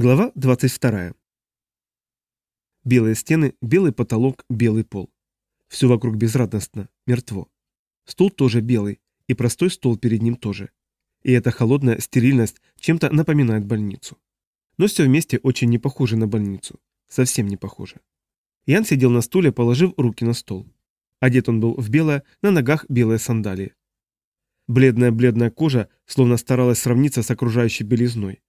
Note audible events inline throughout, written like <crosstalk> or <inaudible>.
Глава 22. Белые стены, белый потолок, белый пол. Все вокруг безрадостно, мертво. Стул тоже белый, и простой стол перед ним тоже. И эта холодная стерильность чем-то напоминает больницу. Но все вместе очень не похоже на больницу. Совсем не похоже. Ян сидел на стуле, положив руки на стол. Одет он был в белое, на ногах белые сандалии. Бледная-бледная кожа словно старалась сравниться с окружающей белизной.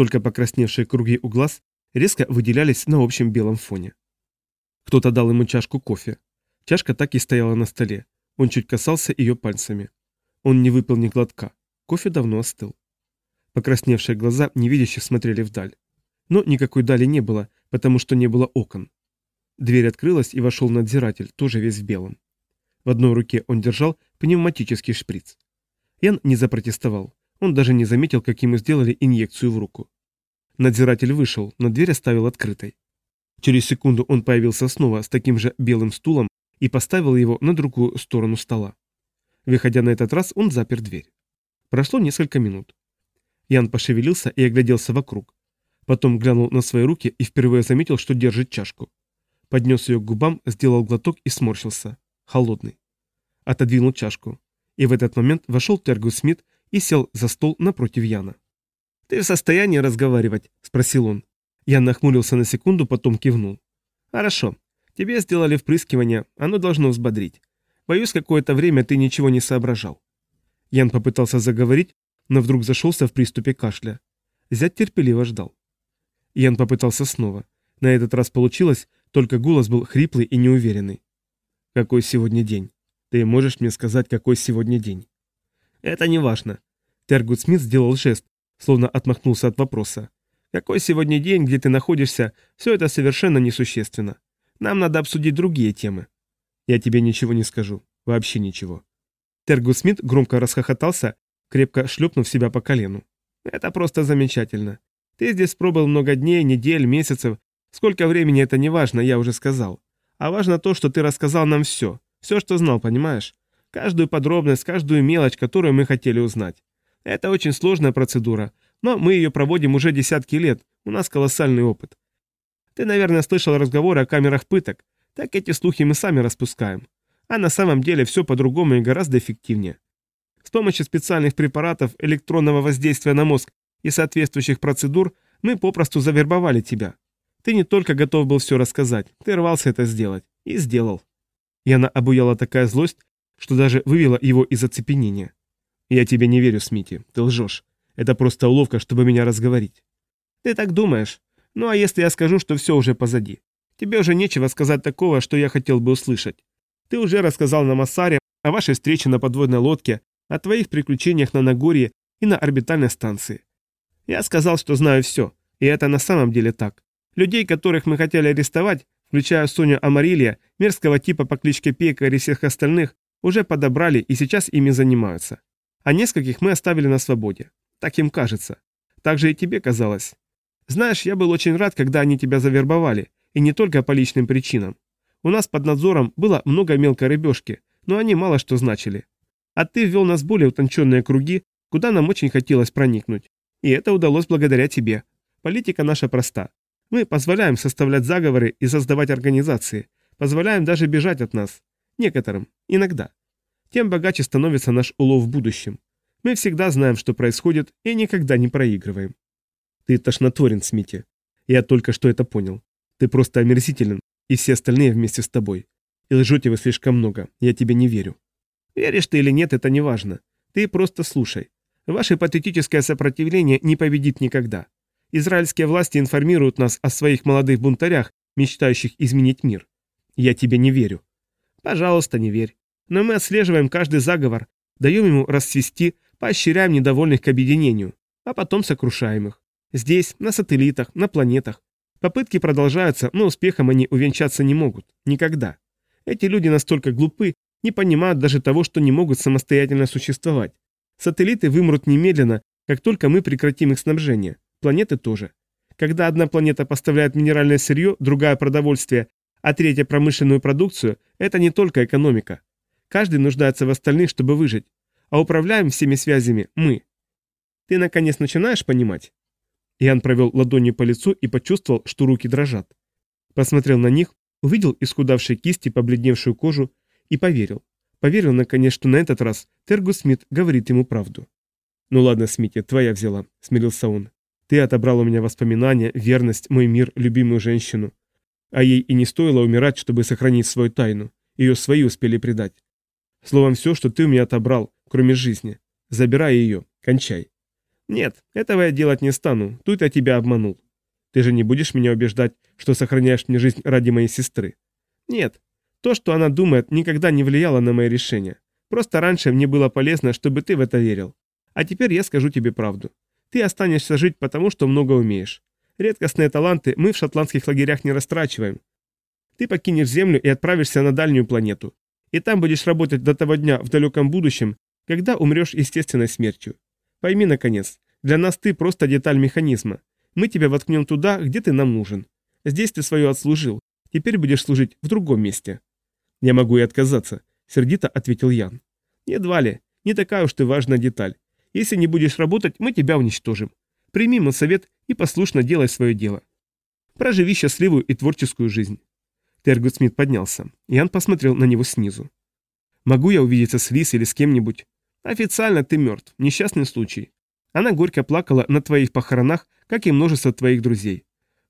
Только покрасневшие круги у глаз резко выделялись на общем белом фоне. Кто-то дал ему чашку кофе. Чашка так и стояла на столе. Он чуть касался ее пальцами. Он не выпил ни глотка. Кофе давно остыл. Покрасневшие глаза невидяще смотрели вдаль. Но никакой дали не было, потому что не было окон. Дверь открылась, и вошел надзиратель, тоже весь в белом. В одной руке он держал пневматический шприц. Ян не запротестовал. Он даже не заметил, как ему сделали инъекцию в руку. Надзиратель вышел, но дверь оставил открытой. Через секунду он появился снова с таким же белым стулом и поставил его на другую сторону стола. Выходя на этот раз, он запер дверь. Прошло несколько минут. Ян пошевелился и огляделся вокруг. Потом глянул на свои руки и впервые заметил, что держит чашку. Поднес ее к губам, сделал глоток и сморщился. Холодный. Отодвинул чашку. И в этот момент вошел Тергус Смит и сел за стол напротив Яна. «Ты в состоянии разговаривать?» – спросил он. Я нахмурился на секунду, потом кивнул. «Хорошо. Тебе сделали впрыскивание, оно должно взбодрить. Боюсь, какое-то время ты ничего не соображал». Ян попытался заговорить, но вдруг зашелся в приступе кашля. Зять терпеливо ждал. Ян попытался снова. На этот раз получилось, только голос был хриплый и неуверенный. «Какой сегодня день? Ты можешь мне сказать, какой сегодня день?» «Это не важно». Тергут Смит сделал жест, словно отмахнулся от вопроса. «Какой сегодня день, где ты находишься, все это совершенно несущественно. Нам надо обсудить другие темы». «Я тебе ничего не скажу. Вообще ничего». Тергус Смит громко расхохотался, крепко шлепнув себя по колену. «Это просто замечательно. Ты здесь пробыл много дней, недель, месяцев. Сколько времени это не важно, я уже сказал. А важно то, что ты рассказал нам все. Все, что знал, понимаешь? Каждую подробность, каждую мелочь, которую мы хотели узнать. Это очень сложная процедура, но мы ее проводим уже десятки лет, у нас колоссальный опыт. Ты, наверное, слышал разговоры о камерах пыток, так эти слухи мы сами распускаем. А на самом деле все по-другому и гораздо эффективнее. С помощью специальных препаратов электронного воздействия на мозг и соответствующих процедур мы попросту завербовали тебя. Ты не только готов был все рассказать, ты рвался это сделать. И сделал. Яна обуяла такая злость, что даже вывела его из оцепенения. «Я тебе не верю, Смити, ты лжешь. Это просто уловка, чтобы меня разговорить». «Ты так думаешь? Ну а если я скажу, что все уже позади? Тебе уже нечего сказать такого, что я хотел бы услышать. Ты уже рассказал нам о Саре, о вашей встрече на подводной лодке, о твоих приключениях на Нагорье и на орбитальной станции. Я сказал, что знаю все, и это на самом деле так. Людей, которых мы хотели арестовать, включая Соню Амарилья, мерзкого типа по кличке Пекарь и всех остальных, уже подобрали и сейчас ими занимаются. А нескольких мы оставили на свободе. Так им кажется. Так же и тебе казалось. Знаешь, я был очень рад, когда они тебя завербовали, и не только по личным причинам. У нас под надзором было много мелкой рыбешки, но они мало что значили. А ты ввел нас в более утонченные круги, куда нам очень хотелось проникнуть. И это удалось благодаря тебе. Политика наша проста. Мы позволяем составлять заговоры и создавать организации, позволяем даже бежать от нас. Некоторым, иногда. Тем богаче становится наш улов в будущем. Мы всегда знаем, что происходит, и никогда не проигрываем. Ты тошнотворен, Смити. Я только что это понял. Ты просто омерзителен, и все остальные вместе с тобой. И лжете вы слишком много, я тебе не верю. Веришь ты или нет, это не важно. Ты просто слушай. Ваше патетическое сопротивление не победит никогда. Израильские власти информируют нас о своих молодых бунтарях, мечтающих изменить мир. Я тебе не верю. Пожалуйста, не верь. Но мы отслеживаем каждый заговор, даем ему расцвести, поощряем недовольных к объединению, а потом сокрушаем их. Здесь, на сателлитах, на планетах. Попытки продолжаются, но успехом они увенчаться не могут. Никогда. Эти люди настолько глупы, не понимают даже того, что не могут самостоятельно существовать. Сателлиты вымрут немедленно, как только мы прекратим их снабжение. Планеты тоже. Когда одна планета поставляет минеральное сырье, другая продовольствие, а третья промышленную продукцию, это не только экономика. Каждый нуждается в остальных, чтобы выжить. А управляем всеми связями мы. Ты наконец начинаешь понимать? Иоанн провел ладонью по лицу и почувствовал, что руки дрожат. Посмотрел на них, увидел исхудавшие кисти, побледневшую кожу и поверил. Поверил, наконец, что на этот раз Тергус Смит говорит ему правду. «Ну ладно, Смити, твоя взяла», — смирился он. «Ты отобрал у меня воспоминания, верность, мой мир, любимую женщину. А ей и не стоило умирать, чтобы сохранить свою тайну. Ее свои успели предать. Словом, все, что ты у меня отобрал, кроме жизни. Забирай ее, кончай». «Нет, этого я делать не стану, тут я тебя обманул. Ты же не будешь меня убеждать, что сохраняешь мне жизнь ради моей сестры?» «Нет, то, что она думает, никогда не влияло на мои решения. Просто раньше мне было полезно, чтобы ты в это верил. А теперь я скажу тебе правду. Ты останешься жить потому, что много умеешь. Редкостные таланты мы в шотландских лагерях не растрачиваем. Ты покинешь Землю и отправишься на дальнюю планету. И там будешь работать до того дня в далеком будущем, когда умрешь естественной смертью. Пойми, наконец, для нас ты просто деталь механизма. Мы тебя воткнем туда, где ты нам нужен. Здесь ты свое отслужил. Теперь будешь служить в другом месте. Я могу и отказаться, сердито ответил Ян. Едва ли. Не такая уж ты важная деталь. Если не будешь работать, мы тебя уничтожим. Прими мой совет и послушно делай свое дело. Проживи счастливую и творческую жизнь. Тергут Смит поднялся. Ян посмотрел на него снизу. «Могу я увидеться с Лис или с кем-нибудь?» «Официально ты мертв. Несчастный случай. Она горько плакала на твоих похоронах, как и множество твоих друзей.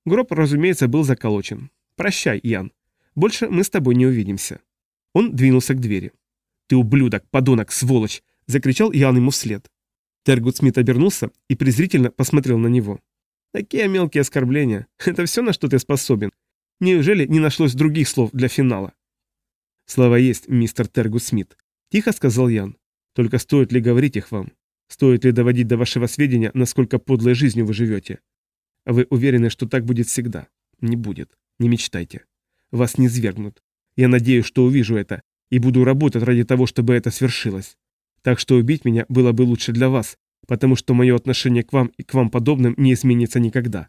Гроб, разумеется, был заколочен. Прощай, Ян. Больше мы с тобой не увидимся». Он двинулся к двери. «Ты ублюдок, подонок, сволочь!» – закричал Ян ему вслед. Тергут Смит обернулся и презрительно посмотрел на него. «Такие мелкие оскорбления. <laughs> Это все, на что ты способен. Неужели не нашлось других слов для финала?» «Слова есть, мистер Тергут Смит», – тихо сказал Ян. «Только стоит ли говорить их вам? Стоит ли доводить до вашего сведения, насколько подлой жизнью вы живете? Вы уверены, что так будет всегда? Не будет. Не мечтайте. Вас не свергнут. Я надеюсь, что увижу это, и буду работать ради того, чтобы это свершилось. Так что убить меня было бы лучше для вас, потому что мое отношение к вам и к вам подобным не изменится никогда.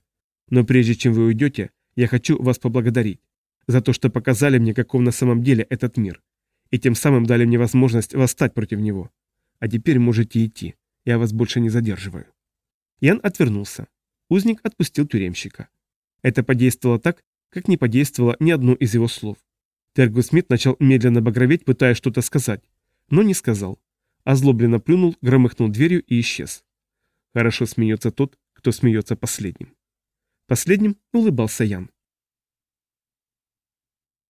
Но прежде чем вы уйдете, я хочу вас поблагодарить за то, что показали мне, каков на самом деле этот мир, и тем самым дали мне возможность восстать против него. А теперь можете идти, я вас больше не задерживаю». Ян отвернулся. Узник отпустил тюремщика. Это подействовало так, как не подействовало ни одно из его слов. Тергу Смит начал медленно багроветь, пытаясь что-то сказать, но не сказал. Озлобленно плюнул, громыхнул дверью и исчез. Хорошо смеется тот, кто смеется последним. Последним улыбался Ян.